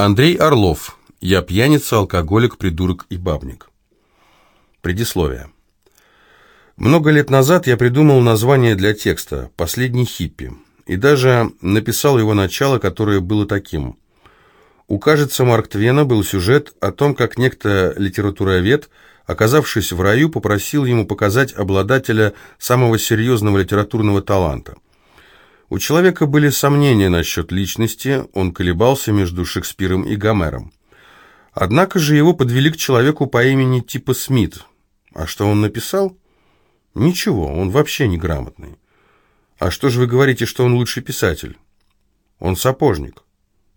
Андрей Орлов. Я пьяница, алкоголик, придурок и бабник. Предисловие. Много лет назад я придумал название для текста «Последний хиппи» и даже написал его начало, которое было таким. У, кажется, Марк Твена был сюжет о том, как некто литературовед, оказавшись в раю, попросил ему показать обладателя самого серьезного литературного таланта – у человека были сомнения насчет личности, он колебался между Шекспиром и Гомером. Однако же его подвели к человеку по имени типа Смит. А что он написал? Ничего, он вообще неграмотный. А что же вы говорите, что он лучший писатель? Он сапожник.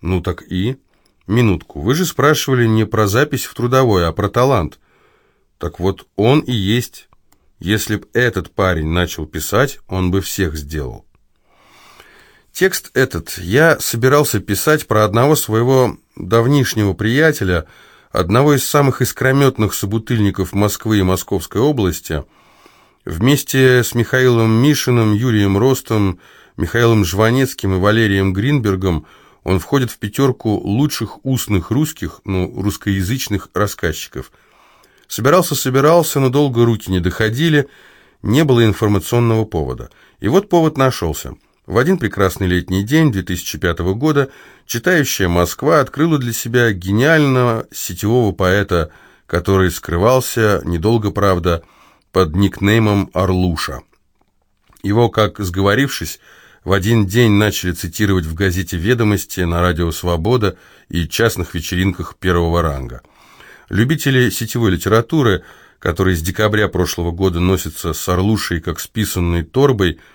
Ну так и? Минутку, вы же спрашивали не про запись в трудовой, а про талант. Так вот, он и есть. Если б этот парень начал писать, он бы всех сделал. Текст этот я собирался писать про одного своего давнишнего приятеля, одного из самых искрометных собутыльников Москвы и Московской области, вместе с Михаилом Мишиным, Юрием Ростом, Михаилом Жванецким и Валерием Гринбергом он входит в пятерку лучших устных русских, ну, русскоязычных рассказчиков. Собирался-собирался, но долго руки не доходили, не было информационного повода. И вот повод нашелся – в один прекрасный летний день 2005 года читающая Москва открыла для себя гениального сетевого поэта, который скрывался, недолго правда, под никнеймом Орлуша. Его, как сговорившись, в один день начали цитировать в газете «Ведомости», на радио «Свобода» и частных вечеринках первого ранга. Любители сетевой литературы, которые с декабря прошлого года носятся с Орлушей как с писанной торбой –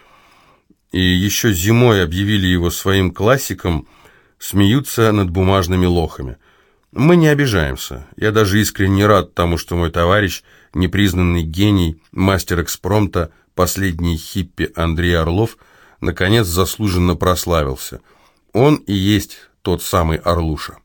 и еще зимой объявили его своим классиком, смеются над бумажными лохами. Мы не обижаемся. Я даже искренне рад тому, что мой товарищ, непризнанный гений, мастер экспромта, последний хиппи Андрей Орлов, наконец заслуженно прославился. Он и есть тот самый Орлуша.